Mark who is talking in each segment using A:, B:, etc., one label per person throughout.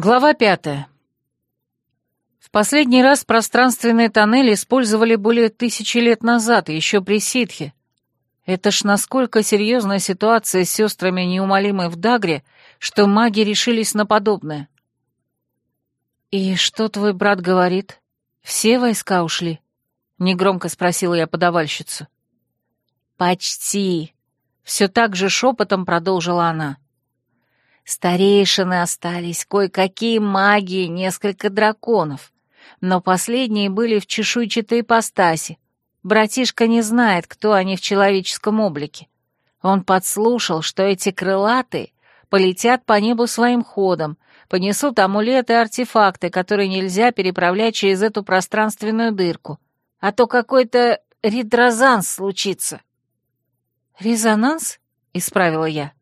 A: Глава пятая. В последний раз пространственные тоннели использовали более тысячи лет назад, еще при ситхе. Это ж насколько серьезная ситуация с сестрами неумолимой в Дагре, что маги решились на подобное. «И что твой брат говорит? Все войска ушли?» — негромко спросила я подавальщицу. «Почти», — все так же шепотом продолжила она. Старейшины остались, кое-какие маги, несколько драконов. Но последние были в чешуйчатой ипостаси. Братишка не знает, кто они в человеческом облике. Он подслушал, что эти крылатые полетят по небу своим ходом, понесут амулеты и артефакты, которые нельзя переправлять через эту пространственную дырку. А то какой-то редрозанс случится. «Резонанс?» — исправила я.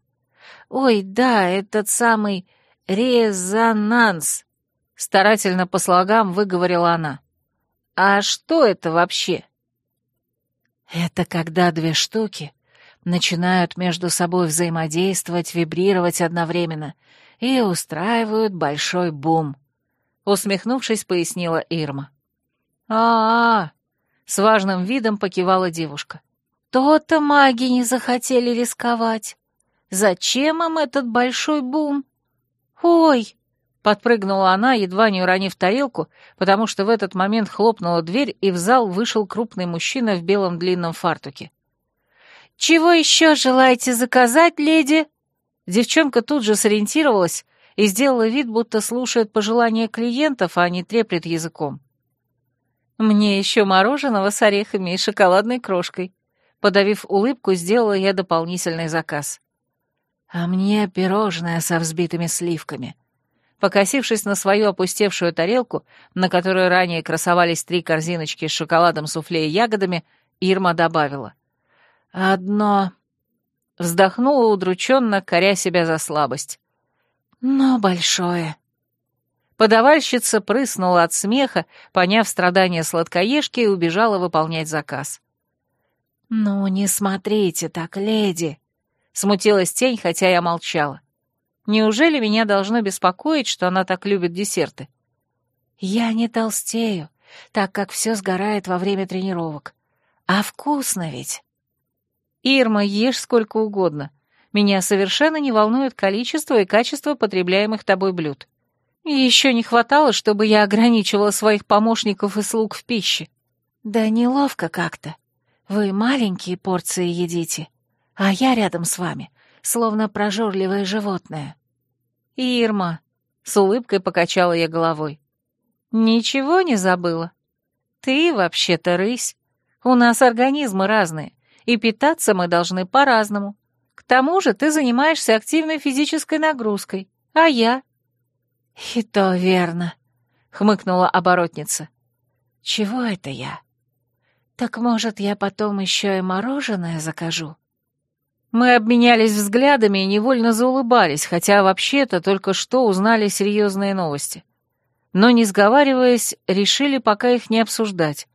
A: «Ой, да, этот самый резонанс», — старательно по слогам выговорила она. «А что это вообще?» «Это когда две штуки начинают между собой взаимодействовать, вибрировать одновременно и устраивают большой бум», — усмехнувшись, пояснила Ирма. «А-а-а!» — с важным видом покивала девушка. «То-то маги не захотели рисковать. Зачем им этот большой бум? Ой! Подпрыгнула она, едва не уронив тарелку, потому что в этот момент хлопнула дверь, и в зал вышел крупный мужчина в белом длинном фартуке. «Чего еще желаете заказать, леди?» Девчонка тут же сориентировалась и сделала вид, будто слушает пожелания клиентов, а не треплет языком. «Мне еще мороженого с орехами и шоколадной крошкой». Подавив улыбку, сделала я дополнительный заказ а мне пирожное со взбитыми сливками. Покосившись на свою опустевшую тарелку, на которой ранее красовались три корзиночки с шоколадом, суфле и ягодами, Ирма добавила. «Одно...» Вздохнула удрученно, коря себя за слабость. «Но большое...» Подавальщица прыснула от смеха, поняв страдания сладкоежки, и убежала выполнять заказ. «Ну, не смотрите так, леди!» Смутилась тень, хотя я молчала. Неужели меня должно беспокоить, что она так любит десерты? Я не толстею, так как все сгорает во время тренировок. А вкусно ведь. Ирма, ешь сколько угодно. Меня совершенно не волнует количество и качество потребляемых тобой блюд. И еще не хватало, чтобы я ограничивала своих помощников и слуг в пище. Да неловко как-то. Вы маленькие порции едите а я рядом с вами, словно прожорливое животное. Ирма, с улыбкой покачала я головой. Ничего не забыла? Ты вообще-то рысь. У нас организмы разные, и питаться мы должны по-разному. К тому же ты занимаешься активной физической нагрузкой, а я... И то верно, хмыкнула оборотница. Чего это я? Так может, я потом еще и мороженое закажу? Мы обменялись взглядами и невольно заулыбались, хотя вообще-то только что узнали серьезные новости. Но, не сговариваясь, решили пока их не обсуждать.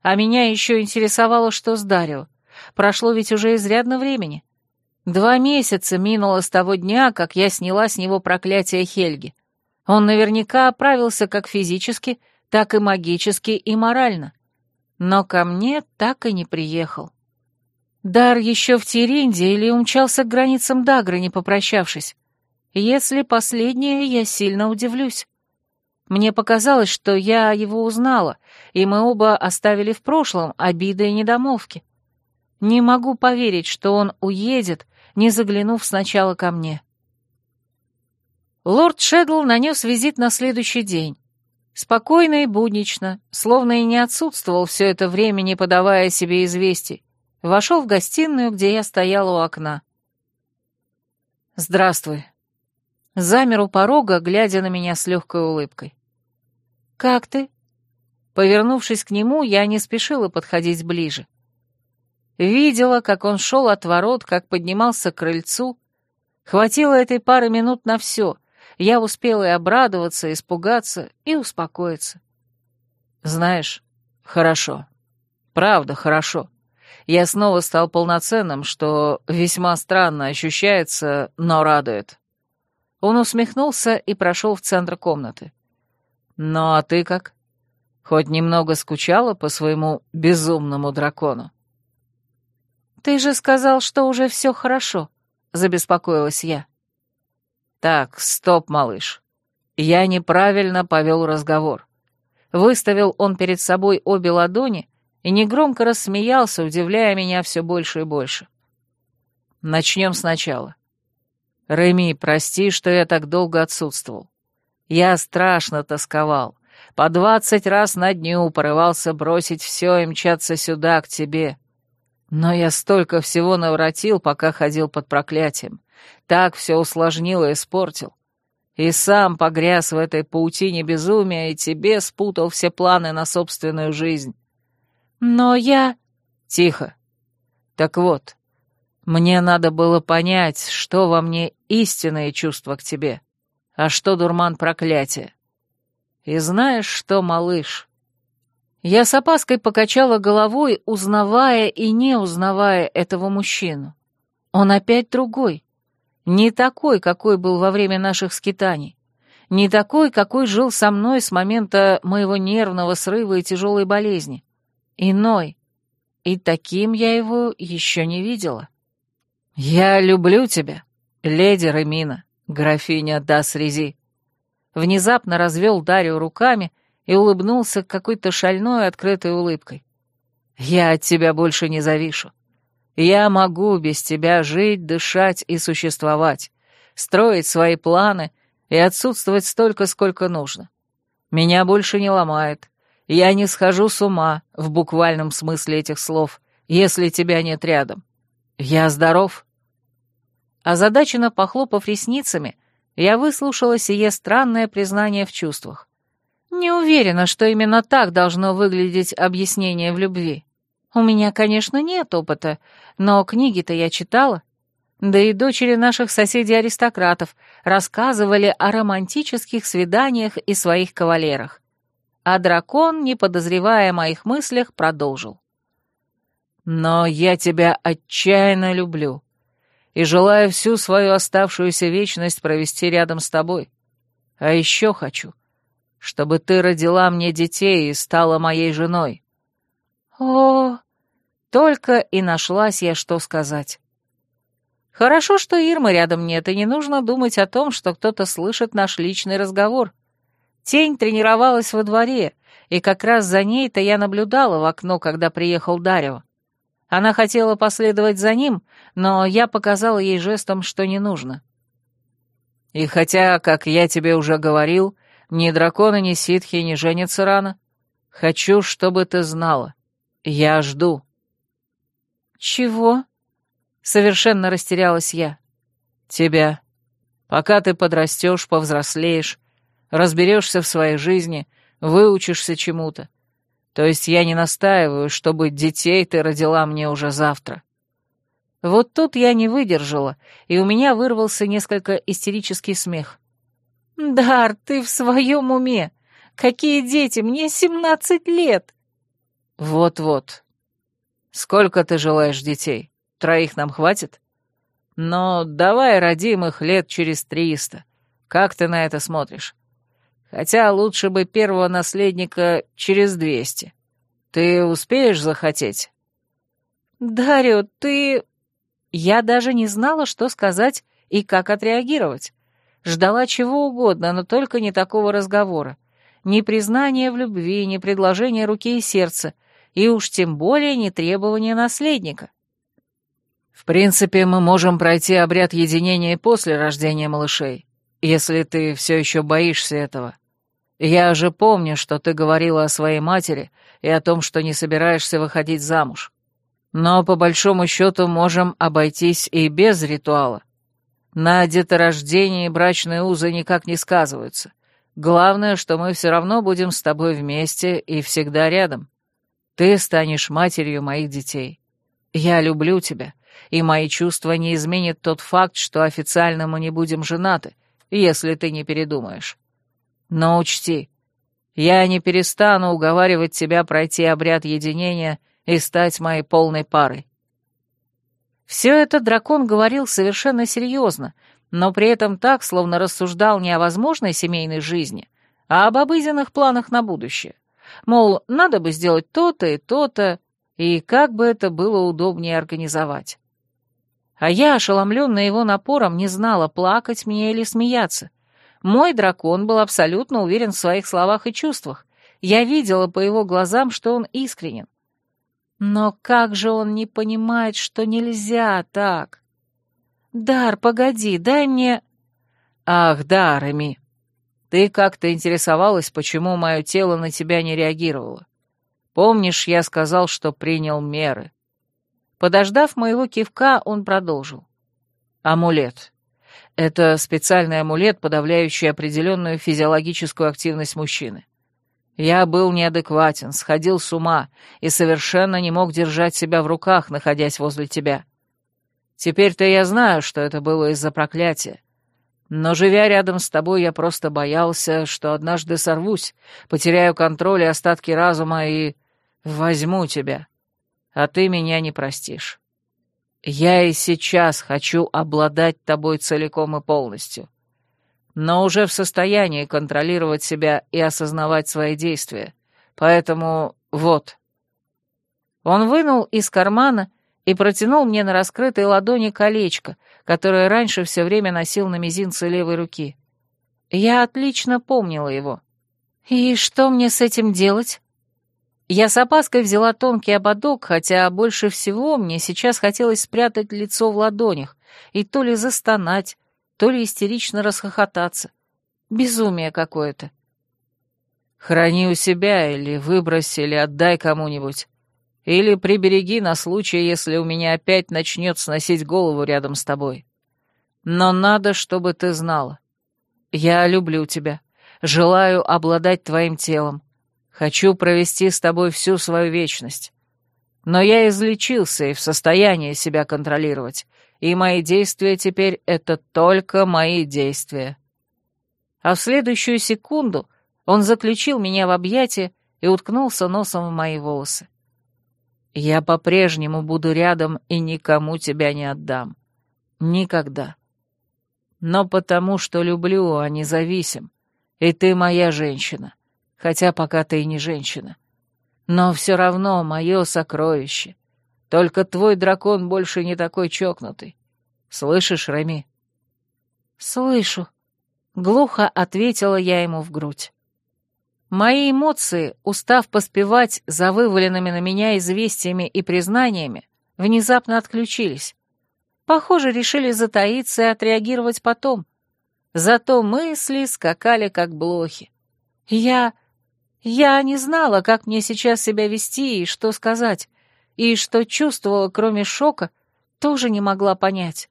A: А меня еще интересовало, что с Дарио. Прошло ведь уже изрядно времени. Два месяца минуло с того дня, как я сняла с него проклятие Хельги. Он наверняка оправился как физически, так и магически и морально. Но ко мне так и не приехал. Дар еще в Теринде или умчался к границам Дагры, не попрощавшись? Если последнее, я сильно удивлюсь. Мне показалось, что я его узнала, и мы оба оставили в прошлом обиды и недомовки. Не могу поверить, что он уедет, не заглянув сначала ко мне. Лорд Шедл нанес визит на следующий день. Спокойно и буднично, словно и не отсутствовал все это время, не подавая себе известий вошел в гостиную, где я стояла у окна. «Здравствуй». Замер у порога, глядя на меня с легкой улыбкой. «Как ты?» Повернувшись к нему, я не спешила подходить ближе. Видела, как он шел от ворот, как поднимался к крыльцу. Хватило этой пары минут на все. Я успела и обрадоваться, испугаться, и успокоиться. Знаешь, хорошо. Правда, хорошо я снова стал полноценным, что весьма странно ощущается, но радует. Он усмехнулся и прошел в центр комнаты. «Ну а ты как? Хоть немного скучала по своему безумному дракону?»
B: «Ты же сказал, что уже все хорошо», — забеспокоилась я.
A: «Так, стоп, малыш. Я неправильно повел разговор». Выставил он перед собой обе ладони и негромко рассмеялся, удивляя меня все больше и больше. Начнем сначала. Реми, прости, что я так долго отсутствовал. Я страшно тосковал. По двадцать раз на дню порывался бросить все и мчаться сюда, к тебе. Но я столько всего наворотил, пока ходил под проклятием. Так все усложнил и испортил. И сам погряз в этой паутине безумия, и тебе спутал все планы на собственную жизнь.
B: Но я...
A: Тихо. Так вот, мне надо было понять, что во мне истинное чувство к тебе, а что дурман проклятия. И знаешь что, малыш? Я с опаской покачала головой, узнавая и не узнавая этого мужчину. Он опять другой. Не такой, какой был во время наших скитаний. Не такой, какой жил со мной с момента моего нервного срыва и тяжелой болезни. Иной. И таким я его еще не видела. «Я люблю тебя, леди Ремина, графиня Дасрези». Внезапно развел Дарью руками и улыбнулся какой-то шальной открытой улыбкой. «Я от тебя больше не завишу. Я могу без тебя жить, дышать и существовать, строить свои планы и отсутствовать столько, сколько нужно. Меня больше не ломает. Я не схожу с ума, в буквальном смысле этих слов, если тебя нет рядом. Я здоров. Озадаченно похлопав ресницами, я выслушала сие странное признание в чувствах. Не уверена, что именно так должно выглядеть объяснение в любви. У меня, конечно, нет опыта, но книги-то я читала. Да и дочери наших соседей-аристократов рассказывали о романтических свиданиях и своих кавалерах. А дракон, не подозревая о моих мыслях, продолжил. «Но я тебя отчаянно люблю и желаю всю свою оставшуюся вечность провести рядом с тобой. А еще хочу, чтобы ты родила мне детей и стала моей женой».
B: «О, только и нашлась я, что сказать».
A: Хорошо, что Ирмы рядом нет, и не нужно думать о том, что кто-то слышит наш личный разговор. Тень тренировалась во дворе, и как раз за ней-то я наблюдала в окно, когда приехал Дарио. Она хотела последовать за ним, но я показала ей жестом, что не нужно. И хотя, как я тебе уже говорил, ни драконы, ни ситхи не женятся рано, хочу, чтобы ты знала. Я жду.
B: Чего? Совершенно растерялась я.
A: Тебя. Пока ты подрастешь, повзрослеешь, разберешься в своей жизни, выучишься чему-то. То есть я не настаиваю, чтобы детей ты родила мне уже завтра. Вот тут я не выдержала, и у меня вырвался несколько истерический смех.
B: «Дар, ты в своем уме? Какие дети? Мне семнадцать лет!»
A: «Вот-вот. Сколько ты желаешь детей? Троих нам хватит? Но давай родим их лет через триста. Как ты на это смотришь? Хотя лучше бы первого наследника через двести. Ты успеешь захотеть?»
B: «Дарио, ты...» Я даже не знала, что сказать и как отреагировать. Ждала чего угодно, но только не такого разговора. Ни признания в любви, ни предложения руки и сердца, и уж тем более не требования наследника.
A: «В принципе, мы можем пройти обряд единения после рождения малышей, если ты все еще боишься этого», я же помню, что ты говорила о своей матери и о том, что не собираешься выходить замуж. Но по большому счету можем обойтись и без ритуала. На деторождении брачные узы никак не сказываются. Главное, что мы все равно будем с тобой вместе и всегда рядом. Ты станешь матерью моих детей. Я люблю тебя, и мои чувства не изменят тот факт, что официально мы не будем женаты, если ты не передумаешь. Но учти, я не перестану уговаривать тебя пройти обряд единения и стать моей полной парой».
B: Все это дракон говорил совершенно серьезно, но при этом так, словно рассуждал не о возможной семейной жизни, а об обыденных планах на будущее. Мол, надо бы сделать то-то и то-то, и как бы это было удобнее организовать. А я, ошеломленная его напором, не знала, плакать мне или смеяться. Мой дракон был абсолютно уверен в своих словах и чувствах. Я видела по его глазам, что он искренен. Но как же он не понимает, что нельзя так? «Дар, погоди, дай мне...» «Ах, да, Реми, ты как-то интересовалась, почему мое тело на тебя не реагировало. Помнишь, я сказал, что принял меры?» Подождав моего кивка, он продолжил. «Амулет. Это специальный амулет, подавляющий определенную физиологическую активность мужчины. Я был неадекватен, сходил с ума и совершенно не мог держать себя в руках, находясь возле тебя. Теперь-то я знаю, что это было из-за проклятия. Но, живя рядом с тобой, я просто боялся, что однажды сорвусь, потеряю контроль и остатки разума и возьму тебя. А ты меня не простишь. Я и сейчас хочу обладать тобой целиком и полностью но уже в состоянии контролировать себя и осознавать свои действия. Поэтому вот». Он вынул из кармана и протянул мне на раскрытой ладони колечко, которое раньше все время носил на мизинце левой руки. Я отлично помнила его. «И что мне с этим делать?» Я с опаской взяла тонкий ободок, хотя больше всего мне сейчас хотелось спрятать лицо в ладонях и то ли застонать, то ли истерично расхохотаться. Безумие какое-то. Храни у себя или выбрось, или отдай кому-нибудь. Или прибереги на случай, если у меня опять начнет сносить голову рядом с тобой. Но надо, чтобы ты знала. Я люблю тебя, желаю обладать твоим телом, хочу провести с тобой всю свою вечность. Но я излечился и в состоянии себя контролировать, и мои действия теперь — это только мои действия. А в следующую секунду он заключил меня в объятия и уткнулся носом в мои волосы. Я по-прежнему буду рядом и никому тебя не отдам. Никогда. Но потому что люблю, а не зависим. И ты моя женщина, хотя пока ты и не женщина. Но все равно мое сокровище — только твой дракон больше не такой чокнутый. Слышишь, Рами?» «Слышу», — глухо ответила я ему в грудь. Мои эмоции, устав поспевать за вываленными на меня известиями и признаниями, внезапно отключились. Похоже, решили затаиться и отреагировать потом. Зато мысли скакали как блохи. Я... я не знала, как мне сейчас себя вести и что сказать и что чувствовала, кроме шока, тоже не могла понять.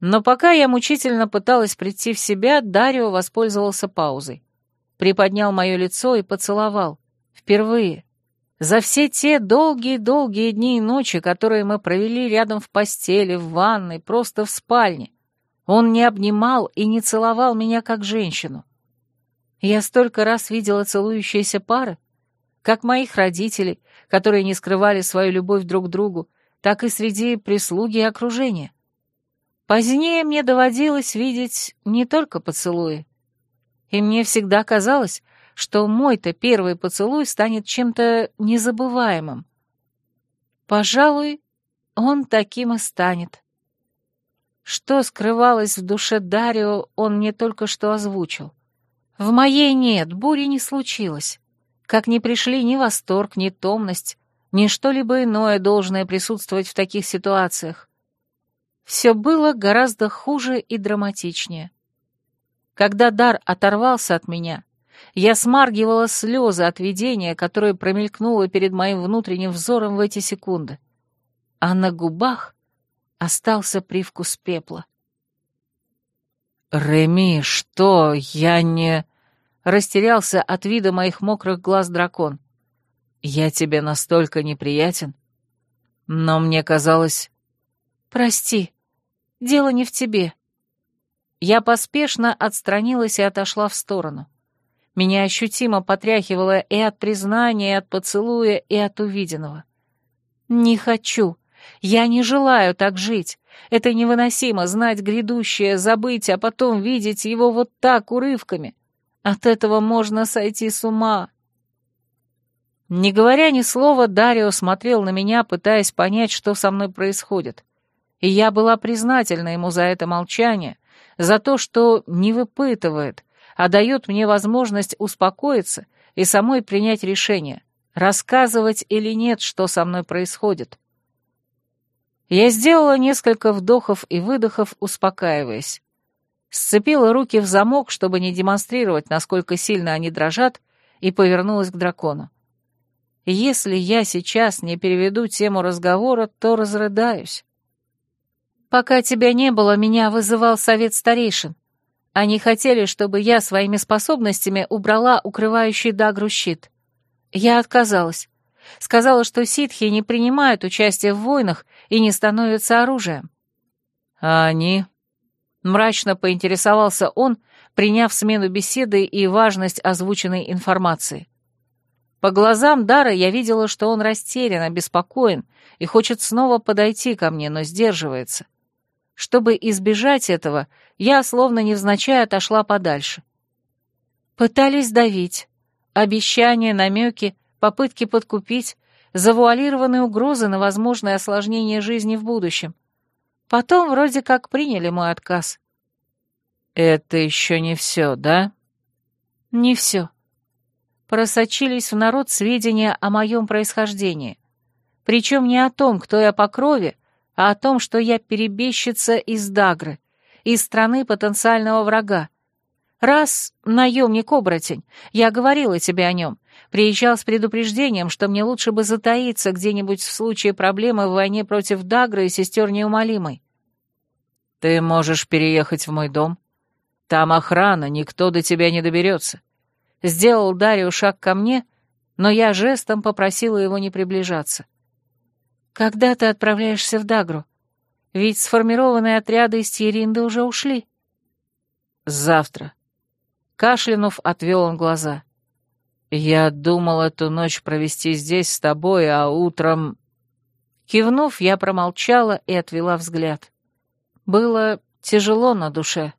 B: Но пока я мучительно пыталась прийти в себя, Дарио воспользовался паузой. Приподнял мое лицо и поцеловал. Впервые. За все те долгие-долгие дни и ночи, которые мы провели рядом в постели, в ванной, просто в спальне. Он не обнимал и не целовал меня как женщину. Я столько раз видела целующиеся пары, как моих родителей, которые не скрывали свою любовь друг к другу, так и среди прислуги и окружения. Позднее мне доводилось видеть не только поцелуи. И мне всегда казалось, что мой-то первый поцелуй станет чем-то незабываемым. Пожалуй, он таким и станет. Что скрывалось в душе Дарио, он мне только что озвучил. В моей нет, бури не случилось как не пришли ни восторг, ни томность, ни что-либо иное, должное присутствовать в таких ситуациях. Все было гораздо хуже и драматичнее. Когда дар оторвался от меня, я смаргивала слезы от видения, которое промелькнуло перед моим внутренним взором в эти секунды. А на губах остался привкус пепла. «Реми, что? Я не...» Растерялся от вида моих мокрых глаз дракон. «Я тебе настолько неприятен?» Но мне казалось... «Прости, дело не в тебе». Я поспешно отстранилась и отошла в сторону. Меня ощутимо потряхивало и от признания, и от поцелуя, и от увиденного. «Не хочу. Я не желаю так жить. Это невыносимо знать грядущее, забыть, а потом видеть его вот так, урывками. От этого можно сойти с ума. Не говоря ни слова, Дарио смотрел на меня, пытаясь понять, что со мной происходит. И я была признательна ему за это молчание, за то, что не выпытывает, а дает мне возможность успокоиться и самой принять решение, рассказывать или нет, что со мной происходит. Я сделала несколько вдохов и выдохов, успокаиваясь. Сцепила руки в замок, чтобы не демонстрировать, насколько сильно они дрожат, и повернулась к дракону. Если я сейчас не переведу тему разговора, то разрыдаюсь. Пока тебя не было, меня вызывал совет старейшин. Они хотели, чтобы я своими способностями убрала укрывающий Дагру щит. Я отказалась. Сказала, что ситхи не принимают участие в войнах и не становятся оружием. А они? Мрачно поинтересовался он, приняв смену беседы и важность озвученной информации. По глазам Дара я видела, что он растерян, обеспокоен и хочет снова подойти ко мне, но сдерживается. Чтобы избежать этого, я словно невзначай отошла подальше. Пытались давить. Обещания, намеки, попытки подкупить, завуалированные угрозы на возможное осложнение жизни в будущем. Потом вроде как приняли мой отказ. «Это еще не все, да?» «Не все», просочились в народ сведения о моем происхождении. Причем не о том, кто я по крови, а о том, что я перебежчица из Дагры, из страны потенциального врага. Раз наемник-оборотень, я говорила тебе о нем, приезжал с предупреждением, что мне лучше бы затаиться где-нибудь в случае проблемы в войне против Дагры и сестер неумолимой. Ты можешь переехать в мой дом. Там охрана, никто до тебя не доберется. Сделал Дарио шаг ко мне, но я жестом попросила его не приближаться. «Когда ты отправляешься в Дагру? Ведь сформированные отряды из Тьеринды уже ушли». «Завтра». Кашлянув, отвел он глаза. «Я думал эту ночь провести здесь с тобой, а утром...» Кивнув, я промолчала и отвела взгляд. Было тяжело на душе.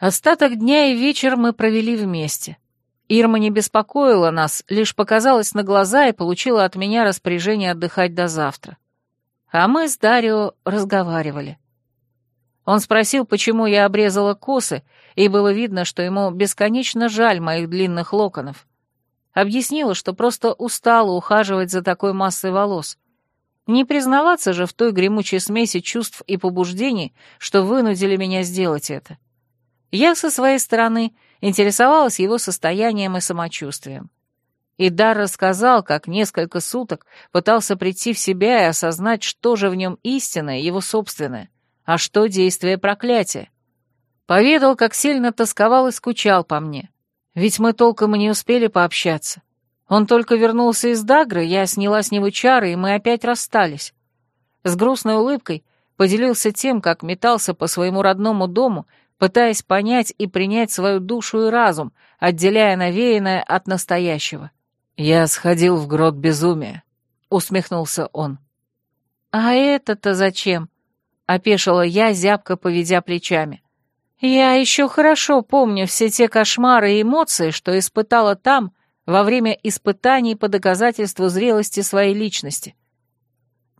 B: Остаток дня и вечер мы провели вместе. Ирма не беспокоила нас, лишь показалась на глаза и получила от меня распоряжение отдыхать до завтра. А мы с Дарио разговаривали. Он спросил, почему я обрезала косы, и было видно, что ему бесконечно жаль моих длинных локонов. Объяснила, что просто устала ухаживать за такой массой волос. Не признаваться же в той гремучей смеси чувств и побуждений, что вынудили меня сделать это. — я со своей стороны интересовалась его состоянием и самочувствием. И Дар рассказал, как несколько суток пытался прийти в себя и осознать, что же в нем истинное, его собственное, а что действие проклятия. Поведал, как сильно тосковал и скучал по мне. Ведь мы толком и не успели пообщаться. Он только вернулся из Дагры, я сняла с него чары, и мы опять расстались. С грустной улыбкой поделился тем, как метался по своему родному дому пытаясь понять и принять свою душу и разум, отделяя навеянное от настоящего. «Я сходил в грот безумия», — усмехнулся он. «А это-то зачем?» — опешила я, зябко поведя плечами. «Я еще хорошо помню все те кошмары и эмоции, что испытала там во время испытаний по доказательству зрелости своей личности.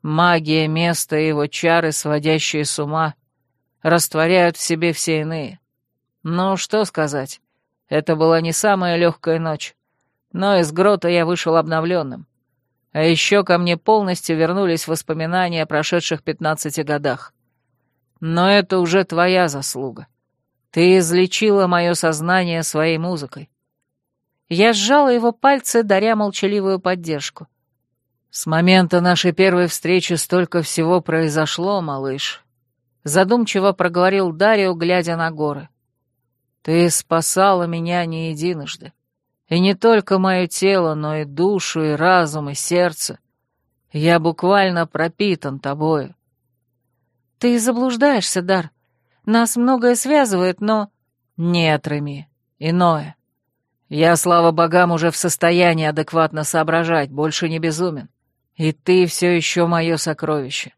B: Магия места и его чары, сводящие с ума, растворяют в себе все иные. Ну, что сказать, это была не самая легкая ночь, но из грота я вышел обновленным. А еще ко мне полностью вернулись воспоминания о прошедших пятнадцати годах. Но это уже твоя заслуга. Ты излечила мое сознание своей музыкой. Я сжала его пальцы, даря молчаливую поддержку. С момента нашей первой встречи столько всего произошло, малыш, задумчиво проговорил Дарио, глядя на горы. «Ты спасала меня не единожды. И не только мое тело, но и душу, и разум, и сердце. Я буквально пропитан тобою». «Ты заблуждаешься, Дар. Нас многое связывает, но...» «Нет, Реми, иное. Я, слава богам, уже в состоянии адекватно соображать, больше не безумен. И ты все еще мое сокровище.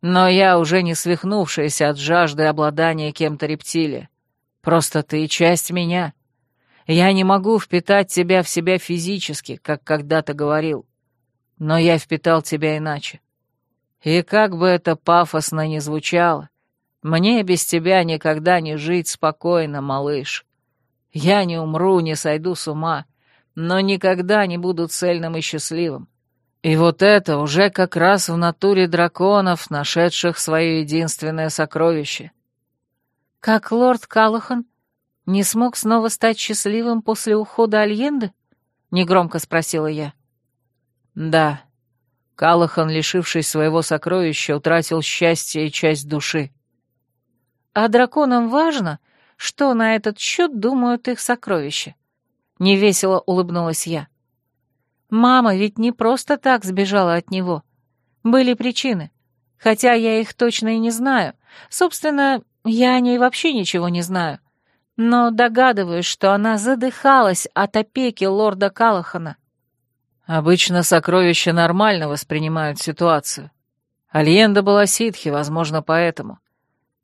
B: Но я уже не свихнувшаяся от жажды обладания кем-то рептилия. Просто ты часть меня. Я не могу впитать тебя в себя физически, как когда-то говорил. Но я впитал тебя иначе. И как бы это пафосно ни звучало, мне без тебя никогда не жить спокойно, малыш. Я не умру, не сойду с ума, но никогда не буду цельным и счастливым. И вот это уже как раз в натуре драконов, нашедших свое единственное сокровище.
A: Как лорд Калахан не смог снова стать счастливым после ухода Альенды? Негромко спросила я.
B: Да. Калахан, лишившись своего сокровища, утратил счастье и часть души.
A: А драконам важно, что на этот счет думают их сокровища. Невесело улыбнулась я. Мама ведь не просто так сбежала от него. Были причины. Хотя я их точно и не знаю. Собственно, я о ней вообще ничего не знаю. Но догадываюсь, что она задыхалась от опеки лорда Калахана.
B: Обычно сокровища нормально воспринимают ситуацию. Альенда была ситхи, возможно, поэтому.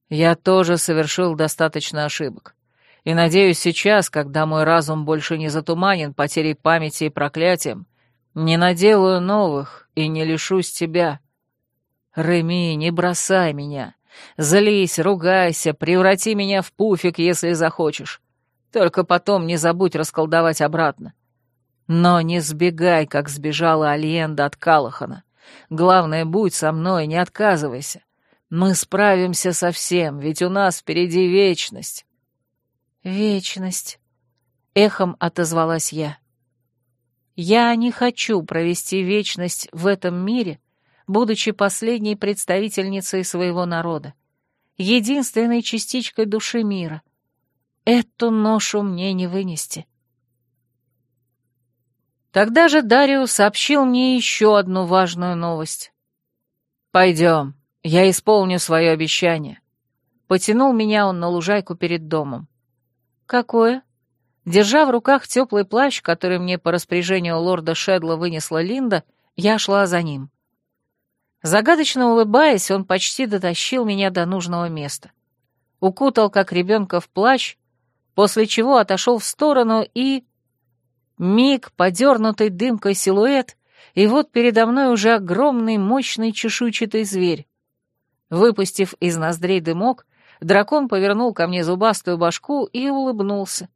B: Я тоже совершил достаточно ошибок. И надеюсь сейчас, когда мой разум больше не затуманен потерей памяти и проклятием, не наделаю новых и не лишусь тебя. Реми, не бросай меня. Злись, ругайся, преврати меня в пуфик, если захочешь. Только потом не забудь расколдовать обратно. Но не сбегай, как сбежала Альенда от Калахана. Главное, будь со мной, не отказывайся. Мы справимся со всем, ведь у нас впереди вечность.
A: Вечность. Эхом отозвалась я. Я не хочу провести вечность в этом мире, будучи последней представительницей своего народа, единственной частичкой души мира. Эту ношу мне не вынести. Тогда же Дарио сообщил мне еще одну важную новость.
B: «Пойдем, я исполню свое обещание». Потянул меня он на лужайку перед домом.
A: «Какое?» Держа в руках теплый плащ, который мне по распоряжению лорда Шедла вынесла Линда, я шла за ним. Загадочно улыбаясь, он почти дотащил меня до нужного места. Укутал, как ребенка, в плащ, после чего отошел в сторону и... Миг, подернутый дымкой силуэт, и вот передо мной уже огромный, мощный чешуйчатый зверь. Выпустив из ноздрей дымок, дракон повернул ко мне зубастую башку и улыбнулся.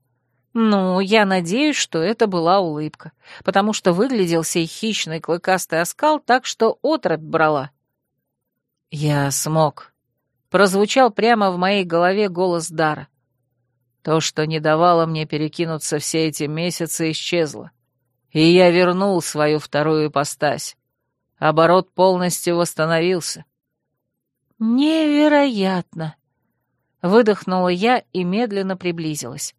A: Ну, я надеюсь, что это была улыбка, потому что выглядел сей хищный клыкастый оскал так, что отрабь брала. «Я смог», — прозвучал прямо в моей голове голос Дара. То, что не давало мне перекинуться все эти месяцы, исчезло. И я вернул свою вторую ипостась. Оборот полностью восстановился. «Невероятно!» — выдохнула я и медленно приблизилась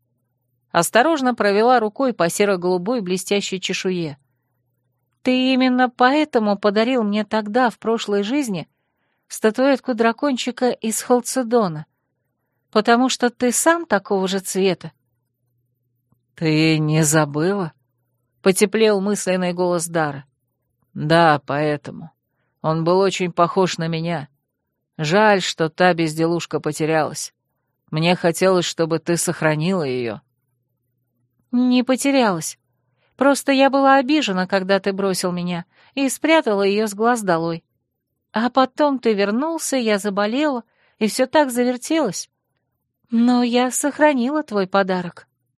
A: осторожно провела рукой по серо-голубой блестящей чешуе. «Ты именно поэтому подарил мне тогда, в прошлой жизни, статуэтку дракончика из Халцедона, потому что ты сам такого же цвета».
B: «Ты не забыла?» — потеплел мысленный голос Дара. «Да, поэтому. Он был очень похож на меня. Жаль, что та безделушка потерялась. Мне хотелось, чтобы ты сохранила ее».
A: «Не потерялась. Просто я была обижена, когда ты бросил меня, и спрятала ее с глаз долой. А потом ты вернулся, я заболела, и все так завертелось. Но я сохранила твой подарок».